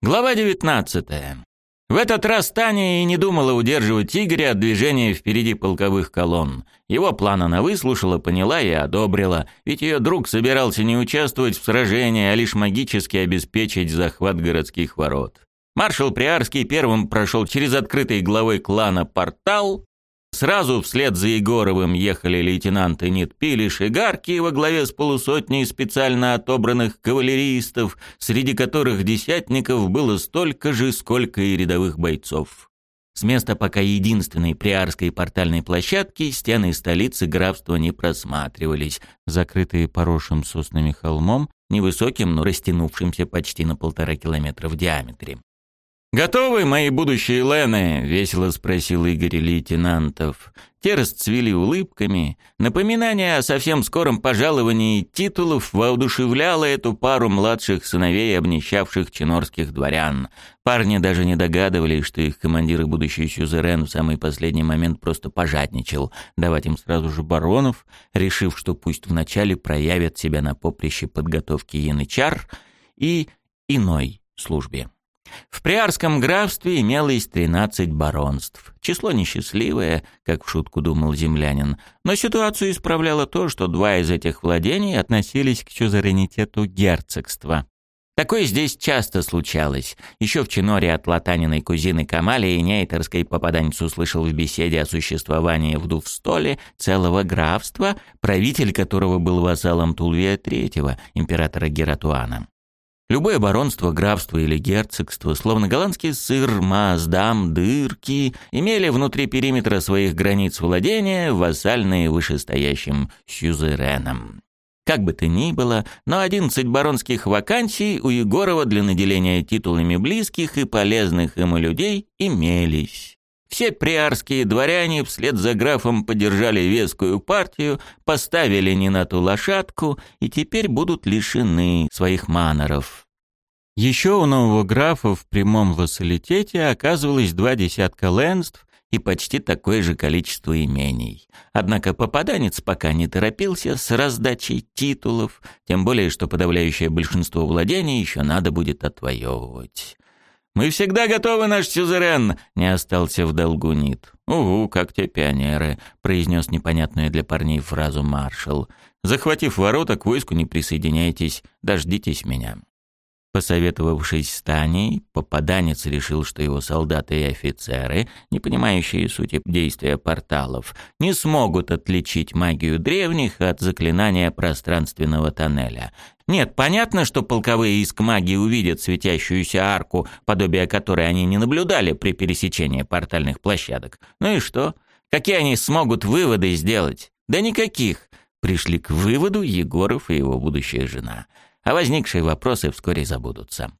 Глава 19. В этот раз Таня и не думала удерживать Игоря от движения впереди полковых колонн. Его план она выслушала, поняла и одобрила, ведь ее друг собирался не участвовать в сражении, а лишь магически обеспечить захват городских ворот. Маршал Приарский первым прошел через открытый главой клана портал, Сразу вслед за Егоровым ехали лейтенанты Нитпилиш и Гарки во главе с полусотней специально отобранных кавалеристов, среди которых десятников было столько же, сколько и рядовых бойцов. С места пока единственной приарской портальной площадки стены столицы графства не просматривались, закрытые поросшим соснами холмом, невысоким, но растянувшимся почти на полтора километра в диаметре. «Готовы, мои будущие Лены?» — весело спросил Игорь лейтенантов. Те расцвели улыбками. Напоминание о совсем скором пожаловании титулов воодушевляло эту пару младших сыновей обнищавших чинорских дворян. Парни даже не догадывались, что их командир и будущий сюзерен в самый последний момент просто пожадничал, давать им сразу же баронов, решив, что пусть вначале проявят себя на поприще подготовки янычар и иной службе. В Приарском графстве имелось 13 баронств. Число несчастливое, как в шутку думал землянин, но ситуацию исправляло то, что два из этих владений относились к сюзеренитету герцогства. Такое здесь часто случалось. Еще в Чиноре от латаниной кузины Камали и Нейтерской попаданец услышал в беседе о существовании в Дувстоле целого графства, правитель которого был вассалом Тулвия III, императора Гератуана. Любое баронство, графство или герцогство, словно голландский сыр, маздам, дырки, имели внутри периметра своих границ владения вассальные вышестоящим сюзереном. Как бы то ни было, но 11 баронских вакансий у Егорова для наделения титулами близких и полезных ему людей имелись. Все приарские дворяне вслед за графом поддержали вескую партию, поставили не на ту лошадку и теперь будут лишены своих маноров. Еще у нового графа в прямом вассалитете оказывалось два десятка ленств и почти такое же количество имений. Однако попаданец пока не торопился с раздачей титулов, тем более что подавляющее большинство владений еще надо будет отвоевывать. «Мы всегда готовы, наш сюзерен!» — не остался в долгу Нит. «Угу, как те пионеры», — произнес непонятную для парней фразу маршал. «Захватив ворота, к войску не присоединяйтесь, дождитесь меня». Посоветовавшись с Таней, попаданец решил, что его солдаты и офицеры, не понимающие сути действия порталов, не смогут отличить магию древних от заклинания пространственного тоннеля. Нет, понятно, что полковые иск магии увидят светящуюся арку, подобие которой они не наблюдали при пересечении портальных площадок. Ну и что? Какие они смогут выводы сделать? Да никаких. Пришли к выводу Егоров и его будущая жена – а возникшие вопросы вскоре забудутся.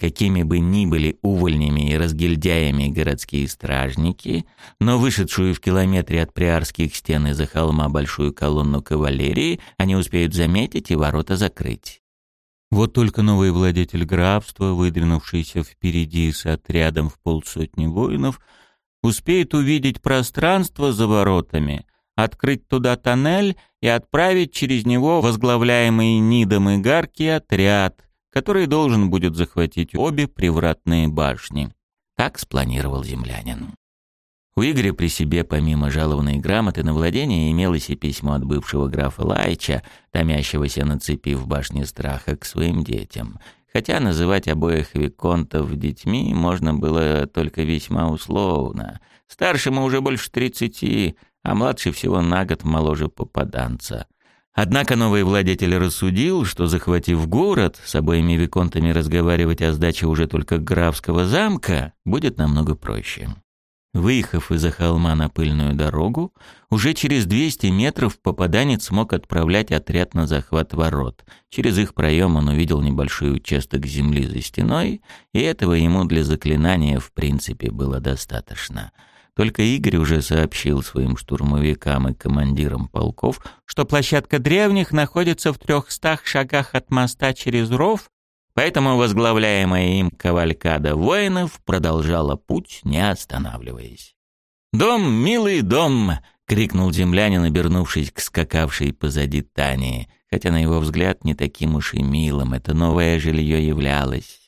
Какими бы ни были увольнями и разгильдяями городские стражники, но вышедшую в километре от приарских стен из-за холма большую колонну кавалерии они успеют заметить и ворота закрыть. Вот только новый владетель графства, выдвинувшийся впереди с отрядом в полсотни воинов, успеет увидеть пространство за воротами, открыть туда тоннель и отправить через него возглавляемый Нидом и Гарки отряд, который должен будет захватить обе привратные башни. Так спланировал землянин. У Игоря при себе, помимо жалованной грамоты на владение, имелось и письмо от бывшего графа Лайча, томящегося на цепи в башне страха к своим детям. Хотя называть обоих виконтов детьми можно было только весьма условно. Старшему уже больше тридцати, а младший всего на год моложе попаданца. Однако новый владетель рассудил, что, захватив город, с обоими виконтами разговаривать о сдаче уже только графского замка будет намного проще. Выехав из-за холма на пыльную дорогу, уже через 200 метров попаданец смог отправлять отряд на захват ворот. Через их проем он увидел небольшой участок земли за стеной, и этого ему для заклинания в принципе было достаточно — только Игорь уже сообщил своим штурмовикам и командирам полков, что площадка древних находится в трехстах шагах от моста через ров, поэтому возглавляемая им кавалькада воинов продолжала путь, не останавливаясь. «Дом, милый дом!» — крикнул землянин, обернувшись к скакавшей позади Тани, хотя на его взгляд не таким уж и милым это новое жилье являлось.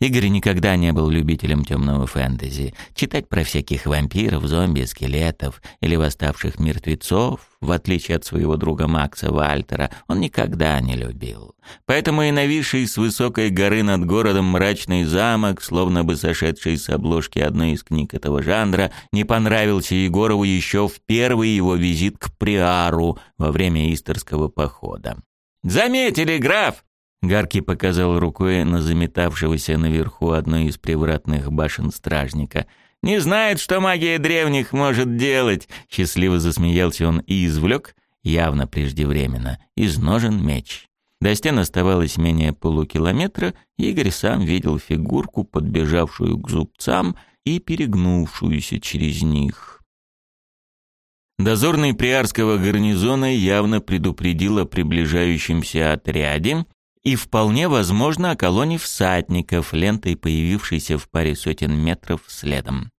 Игорь никогда не был любителем темного фэнтези. Читать про всяких вампиров, зомби, скелетов или восставших мертвецов, в отличие от своего друга Макса Вальтера, он никогда не любил. Поэтому и нависший с высокой горы над городом мрачный замок, словно бы сошедший с обложки одной из книг этого жанра, не понравился Егорову еще в первый его визит к Приару во время Истерского похода. «Заметили, граф!» Гарки показал рукой на заметавшегося наверху одной из привратных башен стражника. «Не знает, что магия древних может делать!» Счастливо засмеялся он и извлек, явно преждевременно, из ножен меч. До стен оставалось менее полукилометра, Игорь сам видел фигурку, подбежавшую к зубцам и перегнувшуюся через них. Дозорный приарского гарнизона явно предупредил о приближающемся отряде, и вполне возможно о колонии всадников, лентой появившейся в паре сотен метров следом.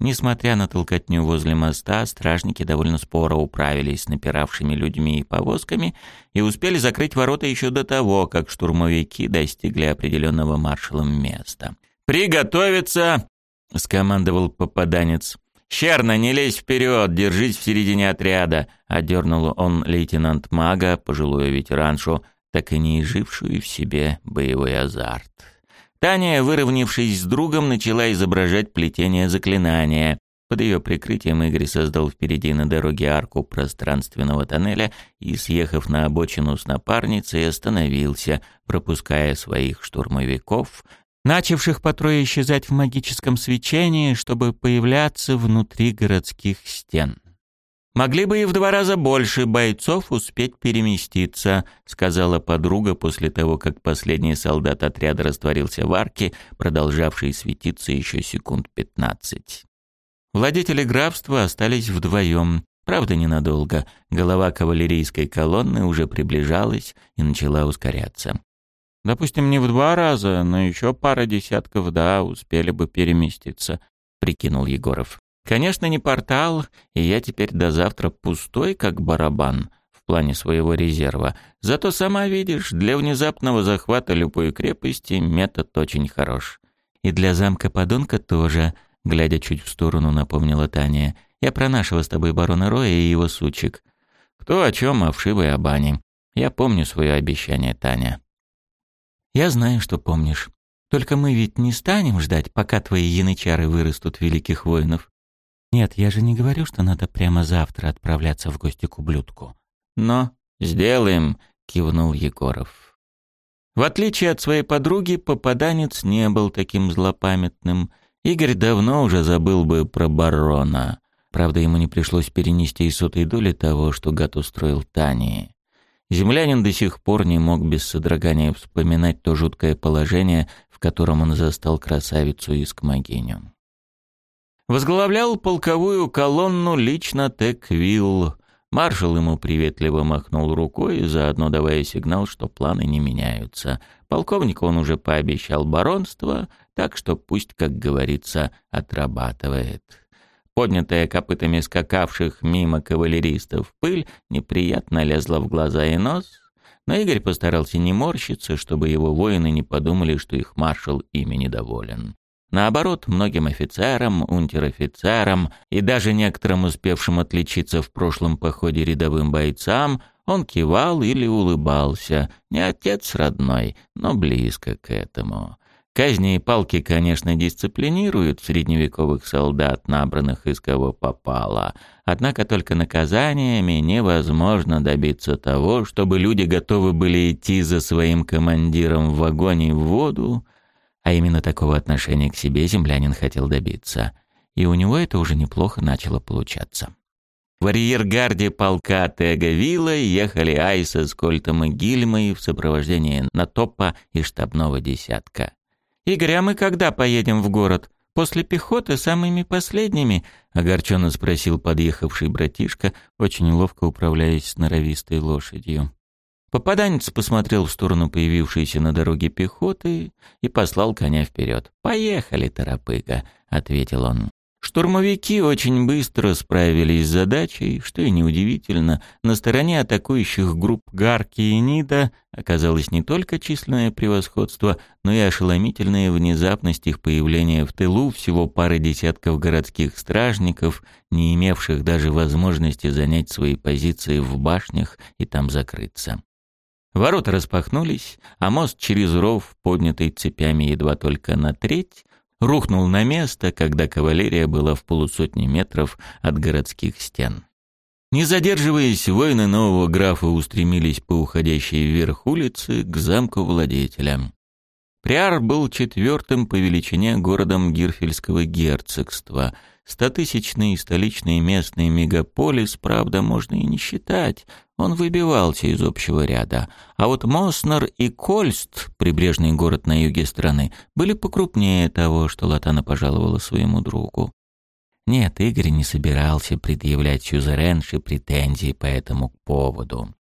Несмотря на толкотню возле моста, стражники довольно споро управились с напиравшими людьми и повозками и успели закрыть ворота еще до того, как штурмовики достигли определенного маршалом места. «Приготовиться!» — скомандовал попаданец. «Щерно, не лезь вперед, держись в середине отряда!» — одернул он лейтенант Мага, пожилую ветераншу, так и не изжившую в себе боевой азарт. Таня, выровнявшись с другом, начала изображать плетение заклинания. Под ее прикрытием Игорь создал впереди на дороге арку пространственного тоннеля и, съехав на обочину с напарницей, остановился, пропуская своих штурмовиков, начавших по трое исчезать в магическом свечении, чтобы появляться внутри городских стен. Могли бы и в два раза больше бойцов успеть переместиться, сказала подруга после того, как последний солдат отряда растворился в арке, продолжавшей светиться еще секунд пятнадцать. Владетели графства остались вдвоем. Правда, ненадолго. Голова кавалерийской колонны уже приближалась и начала ускоряться. Допустим, не в два раза, но еще пара десятков, да, успели бы переместиться, прикинул Егоров. Конечно, не портал, и я теперь до завтра пустой, как барабан, в плане своего резерва. Зато сама видишь, для внезапного захвата любой крепости метод очень хорош. И для замка подонка тоже, глядя чуть в сторону, напомнила Таня. Я про нашего с тобой барона Роя и его сучек. Кто о чем, а вшивой о бане. Я помню свое обещание, Таня. Я знаю, что помнишь. Только мы ведь не станем ждать, пока твои янычары вырастут великих воинов. Нет, я же не говорю, что надо прямо завтра отправляться в гости к ублюдку. Но сделаем, кивнул Егоров. В отличие от своей подруги, попаданец не был таким злопамятным. Игорь давно уже забыл бы про барона. Правда, ему не пришлось перенести и сотой доли того, что гад устроил Тани. Землянин до сих пор не мог без содрогания вспоминать то жуткое положение, в котором он застал красавицу Искмогиню. Возглавлял полковую колонну лично Теквилл. Маршал ему приветливо махнул рукой, заодно давая сигнал, что планы не меняются. Полковнику он уже пообещал баронство, так что пусть, как говорится, отрабатывает. Поднятая копытами скакавших мимо кавалеристов пыль неприятно лезла в глаза и нос, но Игорь постарался не морщиться, чтобы его воины не подумали, что их маршал ими недоволен. Наоборот, многим офицерам, унтер-офицерам и даже некоторым успевшим отличиться в прошлом походе рядовым бойцам он кивал или улыбался. Не отец родной, но близко к этому. Казни и палки, конечно, дисциплинируют средневековых солдат, набранных из кого попало. Однако только наказаниями невозможно добиться того, чтобы люди готовы были идти за своим командиром в огонь и в воду, а именно такого отношения к себе землянин хотел добиться. И у него это уже неплохо начало получаться. В арьергарде полка Тега Вилла ехали Айса с Кольтом и Гильмой в сопровождении Натопа и штабного десятка. «Игорь, а мы когда поедем в город? После пехоты самыми последними?» — огорченно спросил подъехавший братишка, очень ловко управляясь с норовистой лошадью. Попаданец посмотрел в сторону появившейся на дороге пехоты и послал коня вперед. «Поехали, торопыга», — ответил он. Штурмовики очень быстро справились с задачей, что и неудивительно. На стороне атакующих групп Гарки и Нида оказалось не только численное превосходство, но и ошеломительная внезапность их появления в тылу всего пары десятков городских стражников, не имевших даже возможности занять свои позиции в башнях и там закрыться. Ворота распахнулись, а мост через ров, поднятый цепями едва только на треть, рухнул на место, когда кавалерия была в полусотни метров от городских стен. Не задерживаясь, воины нового графа устремились по уходящей вверх улице к замку владетеля. Приар был четвертым по величине городом Гирфельского герцогства – Стотысячный столичный местный мегаполис, правда, можно и не считать. Он выбивался из общего ряда. А вот Моснер и Кольст, прибрежный город на юге страны, были покрупнее того, что Латана пожаловала своему другу. Нет, Игорь не собирался предъявлять сюзеренши претензии по этому поводу.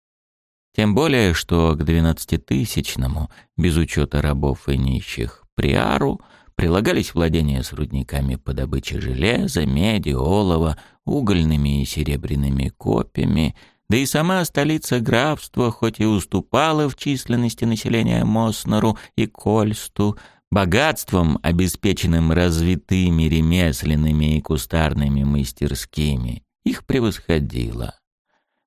Тем более, что к двенадцатитысячному, без учета рабов и нищих, приару – прилагались владения с рудниками по добыче железа, меди, олова, угольными и серебряными копьями, да и сама столица графства, хоть и уступала в численности населения Моснеру и Кольсту, богатством, обеспеченным развитыми ремесленными и кустарными мастерскими, их превосходила.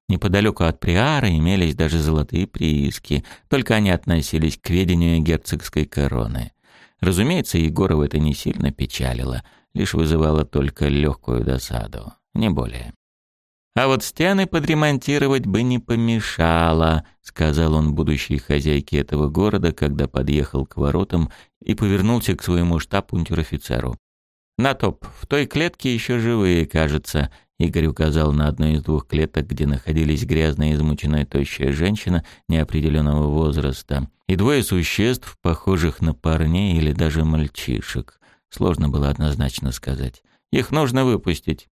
Неподалеку от Приара имелись даже золотые прииски, только они относились к ведению герцогской короны. Разумеется, Егорова это не сильно печалило, лишь вызывало только легкую досаду, не более. «А вот стены подремонтировать бы не помешало», — сказал он будущей хозяйке этого города, когда подъехал к воротам и повернулся к своему штаб-унтер-офицеру. «На топ, в той клетке еще живые, кажется. Игорь указал на одну из двух клеток, где находились грязная, измученная, тощая женщина неопределенного возраста и двое существ, похожих на парней или даже мальчишек. Сложно было однозначно сказать. Их нужно выпустить.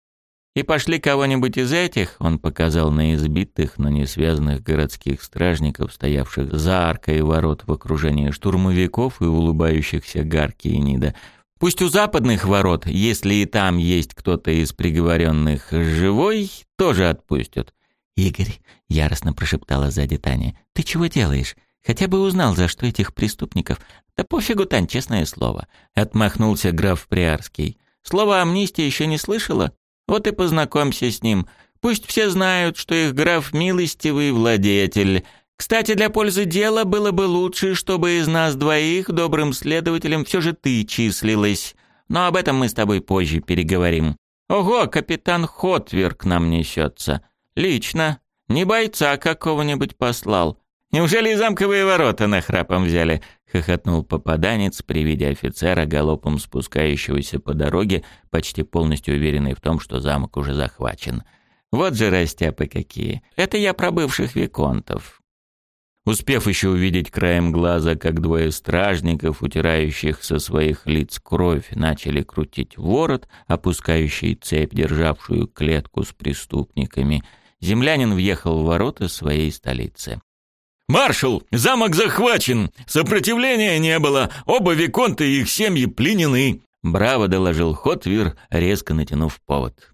И пошли кого-нибудь из этих, он показал на избитых, но не связанных городских стражников, стоявших за аркой ворот в окружении штурмовиков и улыбающихся Гарки и Нида, Пусть у западных ворот, если и там есть кто-то из приговоренных живой, тоже отпустят. «Игорь», — яростно прошептала сзади Таня, — «ты чего делаешь? Хотя бы узнал, за что этих преступников». «Да пофигу, Тань, честное слово», — отмахнулся граф Приарский. «Слово амнистия еще не слышала? Вот и познакомься с ним. Пусть все знают, что их граф милостивый владетель, кстати, для пользы дела было бы лучше, чтобы из нас двоих добрым следователем все же ты числилась. Но об этом мы с тобой позже переговорим. Ого, капитан Хотвер к нам несется. Лично. Не бойца какого-нибудь послал. Неужели замковые ворота нахрапом взяли? Хохотнул попаданец при виде офицера, галопом спускающегося по дороге, почти полностью уверенный в том, что замок уже захвачен. Вот же растяпы какие. Это я про бывших виконтов. Успев еще увидеть краем глаза, как двое стражников, утирающих со своих лиц кровь, начали крутить ворот, опускающий цепь, державшую клетку с преступниками, землянин въехал в ворота своей столицы. «Маршал, замок захвачен! Сопротивления не было! Оба виконты и их семьи пленены!» Браво доложил Хотвир, резко натянув повод.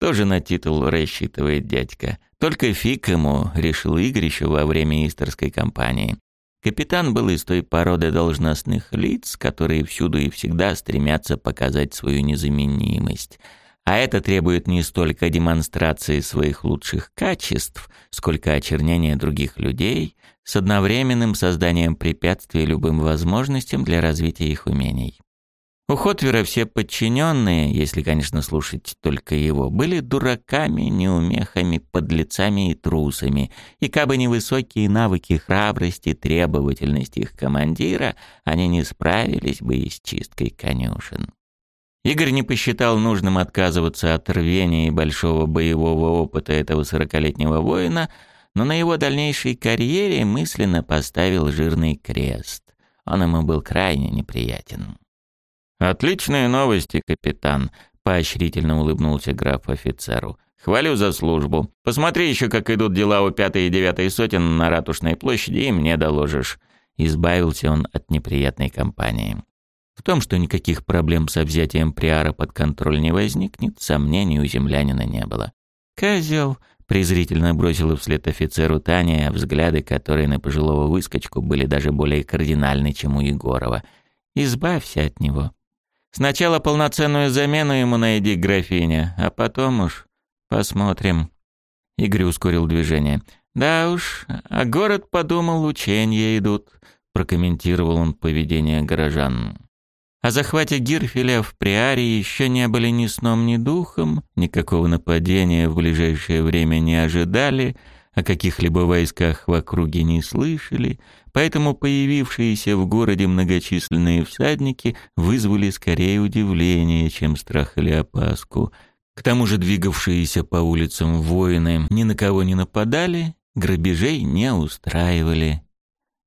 Тоже на титул рассчитывает дядька. Только фиг ему, решил Игорь во время исторской кампании. Капитан был из той породы должностных лиц, которые всюду и всегда стремятся показать свою незаменимость. А это требует не столько демонстрации своих лучших качеств, сколько очернения других людей с одновременным созданием препятствий любым возможностям для развития их умений. У Хотвера все подчиненные, если, конечно, слушать только его, были дураками, неумехами, подлецами и трусами, и кабы не высокие навыки храбрости, требовательности их командира, они не справились бы и с чисткой конюшен. Игорь не посчитал нужным отказываться от рвения и большого боевого опыта этого сорокалетнего воина, но на его дальнейшей карьере мысленно поставил жирный крест. Он ему был крайне неприятен. «Отличные новости, капитан», — поощрительно улыбнулся граф офицеру. «Хвалю за службу. Посмотри еще, как идут дела у пятой и девятой сотен на Ратушной площади, и мне доложишь». Избавился он от неприятной компании. В том, что никаких проблем со взятием Приара под контроль не возникнет, сомнений у землянина не было. «Козел!» — презрительно бросила вслед офицеру Таня, взгляды которые на пожилого выскочку были даже более кардинальны, чем у Егорова. «Избавься от него. Сначала полноценную замену ему найди, графиня, а потом уж посмотрим». Игорь ускорил движение. «Да уж, а город подумал, учения идут», — прокомментировал он поведение горожан. О захвате Гирфеля в Приарии еще не были ни сном, ни духом, никакого нападения в ближайшее время не ожидали, о каких-либо войсках в округе не слышали, поэтому появившиеся в городе многочисленные всадники вызвали скорее удивление, чем страх или опаску. К тому же двигавшиеся по улицам воины ни на кого не нападали, грабежей не устраивали.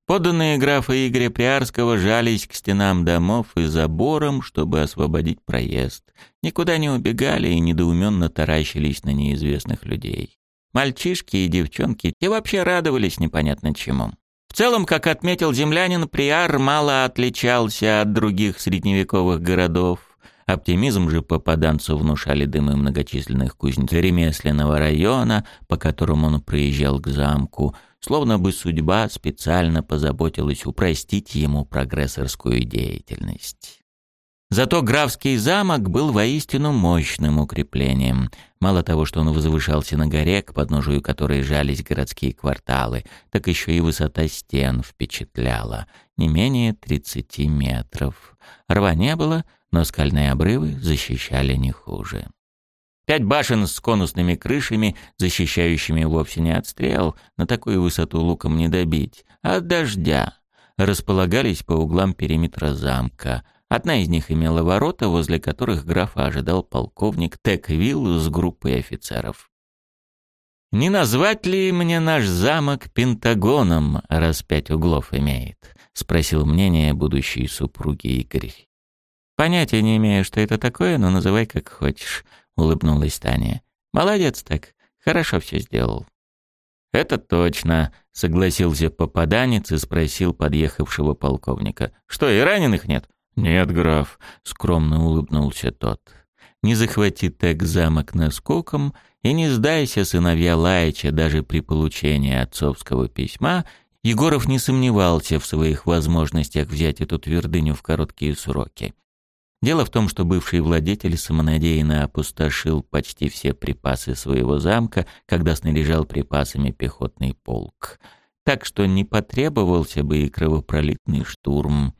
Подданные графа Игоря Приарского жались к стенам домов и заборам, чтобы освободить проезд. Никуда не убегали и недоуменно таращились на неизвестных людей. Мальчишки и девчонки те вообще радовались непонятно чему. В целом, как отметил землянин, Приар мало отличался от других средневековых городов. Оптимизм же попаданцу внушали дымы многочисленных кузнец ремесленного района, по которому он проезжал к замку, словно бы судьба специально позаботилась упростить ему прогрессорскую деятельность. Зато графский замок был воистину мощным укреплением. Мало того, что он возвышался на горе, к подножию которой жались городские кварталы, так еще и высота стен впечатляла. Не менее 30 метров. Рва не было, но скальные обрывы защищали не хуже. Пять башен с конусными крышами, защищающими вовсе не от стрел, на такую высоту луком не добить, а от дождя, располагались по углам периметра замка. Одна из них имела ворота, возле которых графа ожидал полковник Теквилл с группой офицеров. «Не назвать ли мне наш замок Пентагоном, раз пять углов имеет?» — спросил мнение будущей супруги Игорь. «Понятия не имею, что это такое, но называй как хочешь», — улыбнулась Таня. «Молодец так, хорошо все сделал». «Это точно», — согласился попаданец и спросил подъехавшего полковника. «Что, и раненых нет?» «Нет, граф», — скромно улыбнулся тот. «Не захвати так замок наскоком и не сдайся, сыновья Лаича, даже при получении отцовского письма, Егоров не сомневался в своих возможностях взять эту твердыню в короткие сроки. Дело в том, что бывший владетель самонадеянно опустошил почти все припасы своего замка, когда снаряжал припасами пехотный полк. Так что не потребовался бы и кровопролитный штурм.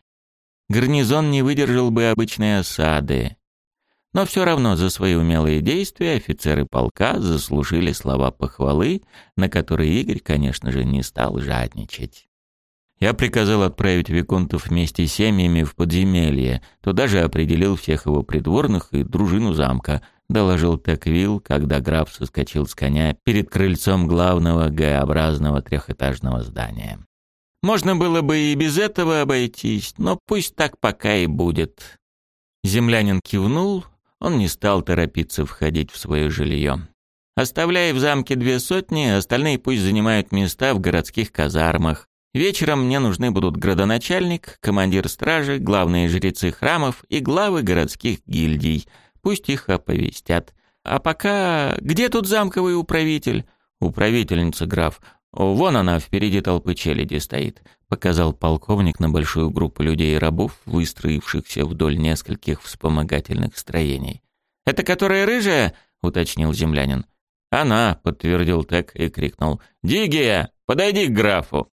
Гарнизон не выдержал бы обычной осады. Но все равно за свои умелые действия офицеры полка заслужили слова похвалы, на которые Игорь, конечно же, не стал жадничать. Я приказал отправить Виконтов вместе с семьями в подземелье. Туда же определил всех его придворных и дружину замка. Доложил Теквилл, когда граф соскочил с коня перед крыльцом главного Г-образного трехэтажного здания. Можно было бы и без этого обойтись, но пусть так пока и будет. Землянин кивнул, он не стал торопиться входить в свое жилье. Оставляя в замке две сотни, остальные пусть занимают места в городских казармах. Вечером мне нужны будут градоначальник, командир стражи, главные жрецы храмов и главы городских гильдий. Пусть их оповестят. А пока... Где тут замковый управитель? Управительница, граф. Вон она впереди толпы челяди стоит. Показал полковник на большую группу людей и рабов, выстроившихся вдоль нескольких вспомогательных строений. «Это которая рыжая?» — уточнил землянин. «Она», — подтвердил Тек и крикнул. «Дигия, подойди к графу!»